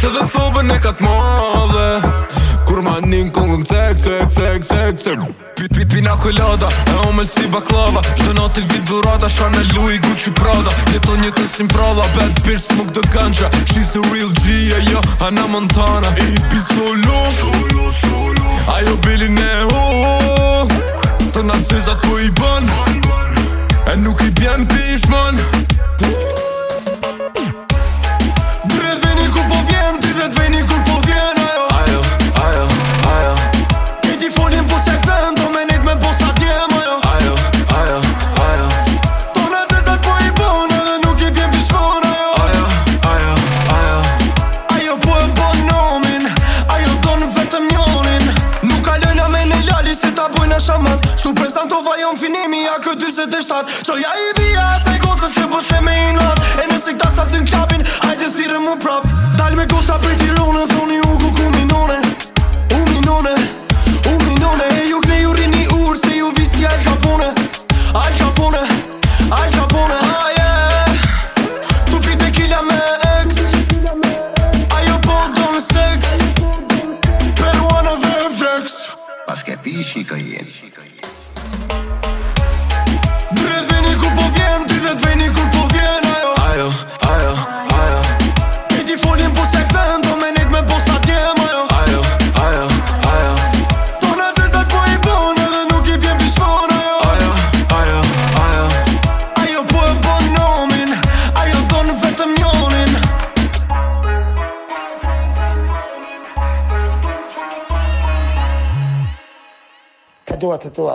Se dhe sobe e ka t'madhe Kur ma njën kongën cek, cek, cek, cek, cek Pi, pi, pi, na kolada E omel si baklava Shë në vit Shana në i i prada Njeto një të sim prada Bad bitch, smuk dhe ganja She's a real G, yeah, yo Ana Montana I pi solo Solo, solo Ajo bilin e ho oh, oh, oh. Të nasiza të po i bën E nuk i bjen për shamat Su prezant të vajon finimi a kë 27 Që so po ja i bia se gocës që pëshe me i nat E nëse këta sa thyn klapin, ajde thire më prap Dal me gosa prej tironë, thoni u ku ku minone U minone, u minone E ju kne ju rini urë, se ju visi al kapone Al kapone, al kapone Ah tu pite killa me ex Ajo po në sex Peruana dhe flex Paske ti e ka ተድዋ ተድዋ